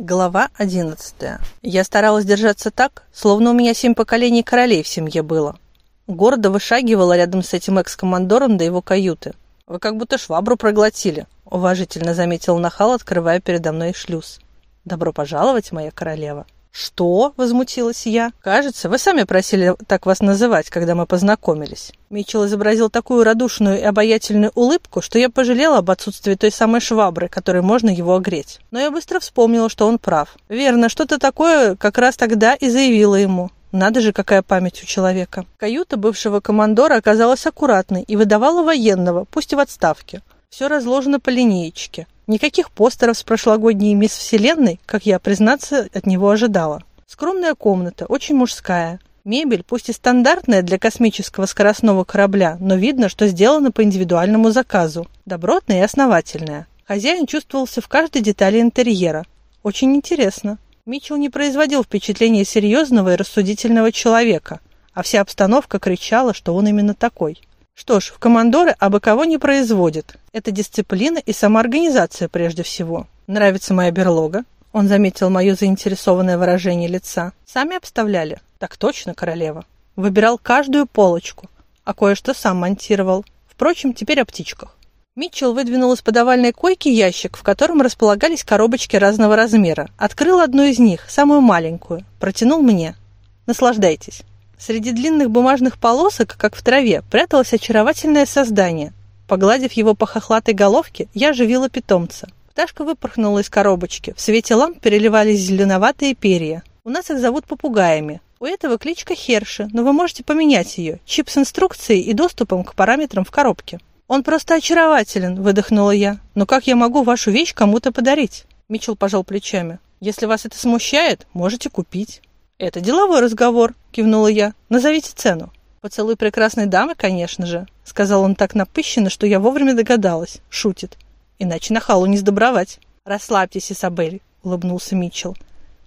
Глава одиннадцатая. Я старалась держаться так, словно у меня семь поколений королей в семье было. Гордо вышагивала рядом с этим экс-командором до его каюты. «Вы как будто швабру проглотили», — уважительно заметил Нахал, открывая передо мной шлюз. «Добро пожаловать, моя королева». «Что?» – возмутилась я. «Кажется, вы сами просили так вас называть, когда мы познакомились». Митчелл изобразил такую радушную и обаятельную улыбку, что я пожалела об отсутствии той самой швабры, которой можно его огреть. Но я быстро вспомнила, что он прав. Верно, что-то такое как раз тогда и заявила ему. Надо же, какая память у человека. Каюта бывшего командора оказалась аккуратной и выдавала военного, пусть и в отставке. Все разложено по линеечке. Никаких постеров с прошлогодней «Мисс Вселенной», как я, признаться, от него ожидала. Скромная комната, очень мужская. Мебель, пусть и стандартная для космического скоростного корабля, но видно, что сделана по индивидуальному заказу. Добротная и основательная. Хозяин чувствовался в каждой детали интерьера. Очень интересно. Митчелл не производил впечатления серьезного и рассудительного человека, а вся обстановка кричала, что он именно такой. Что ж, в командоры абы кого не производят. Это дисциплина и самоорганизация прежде всего. Нравится моя берлога? Он заметил мое заинтересованное выражение лица. Сами обставляли? Так точно, королева. Выбирал каждую полочку, а кое-что сам монтировал. Впрочем, теперь о птичках. Митчелл выдвинул из подавальной койки ящик, в котором располагались коробочки разного размера. Открыл одну из них, самую маленькую. Протянул мне. Наслаждайтесь. Среди длинных бумажных полосок, как в траве, пряталось очаровательное создание. Погладив его по хохлатой головке, я оживила питомца. Пташка выпорхнула из коробочки. В свете ламп переливались зеленоватые перья. У нас их зовут попугаями. У этого кличка Херши, но вы можете поменять ее. Чип с инструкцией и доступом к параметрам в коробке. «Он просто очарователен», — выдохнула я. «Но как я могу вашу вещь кому-то подарить?» Митчелл пожал плечами. «Если вас это смущает, можете купить». «Это деловой разговор», — кивнула я. «Назовите цену». «Поцелуй прекрасной дамы, конечно же», — сказал он так напыщенно, что я вовремя догадалась. Шутит. «Иначе на халу не сдобровать». «Расслабьтесь, Исабель», — улыбнулся Митчелл.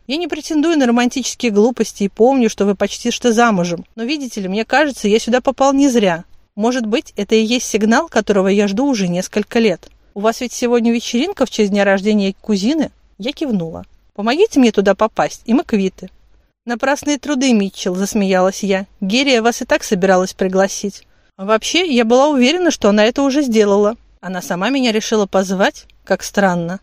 «Я не претендую на романтические глупости и помню, что вы почти что замужем. Но, видите ли, мне кажется, я сюда попал не зря. Может быть, это и есть сигнал, которого я жду уже несколько лет. У вас ведь сегодня вечеринка в честь дня рождения кузины?» Я кивнула. «Помогите мне туда попасть, и мы квиты». «Напрасные труды, Митчелл», — засмеялась я. «Герия вас и так собиралась пригласить». Вообще, я была уверена, что она это уже сделала. Она сама меня решила позвать? Как странно.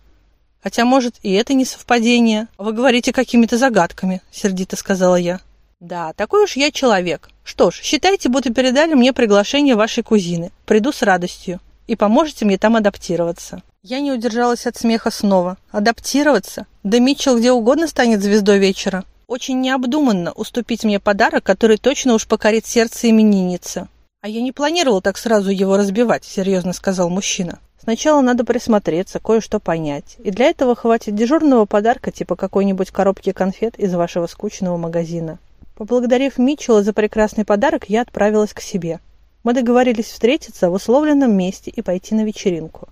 Хотя, может, и это не совпадение. Вы говорите какими-то загадками, сердито сказала я. Да, такой уж я человек. Что ж, считайте, будто передали мне приглашение вашей кузины. Приду с радостью. И поможете мне там адаптироваться. Я не удержалась от смеха снова. Адаптироваться? Да Митчелл где угодно станет звездой вечера. Очень необдуманно уступить мне подарок, который точно уж покорит сердце именинницы. «А я не планировал так сразу его разбивать», — серьезно сказал мужчина. «Сначала надо присмотреться, кое-что понять. И для этого хватит дежурного подарка, типа какой-нибудь коробки конфет из вашего скучного магазина». Поблагодарив Митчелла за прекрасный подарок, я отправилась к себе. Мы договорились встретиться в условленном месте и пойти на вечеринку.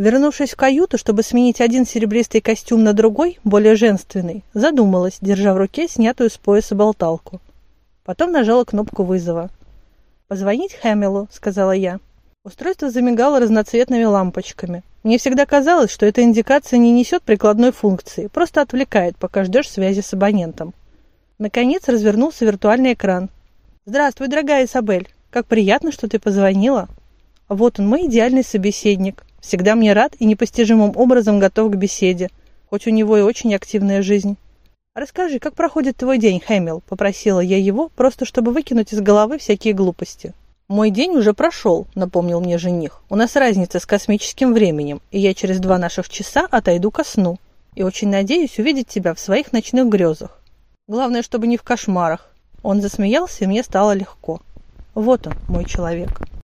Вернувшись в каюту, чтобы сменить один серебристый костюм на другой, более женственный, задумалась, держа в руке снятую с пояса болталку. Потом нажала кнопку вызова. «Позвонить Хэмилу», — сказала я. Устройство замигало разноцветными лампочками. Мне всегда казалось, что эта индикация не несет прикладной функции, просто отвлекает, пока ждешь связи с абонентом. Наконец развернулся виртуальный экран. «Здравствуй, дорогая Изабель. Как приятно, что ты позвонила». Вот он, мой идеальный собеседник. Всегда мне рад и непостижимым образом готов к беседе, хоть у него и очень активная жизнь. «Расскажи, как проходит твой день, Хэмилл?» – попросила я его, просто чтобы выкинуть из головы всякие глупости. «Мой день уже прошел», – напомнил мне жених. «У нас разница с космическим временем, и я через два наших часа отойду ко сну. И очень надеюсь увидеть тебя в своих ночных грезах. Главное, чтобы не в кошмарах». Он засмеялся, и мне стало легко. Вот он, мой человек.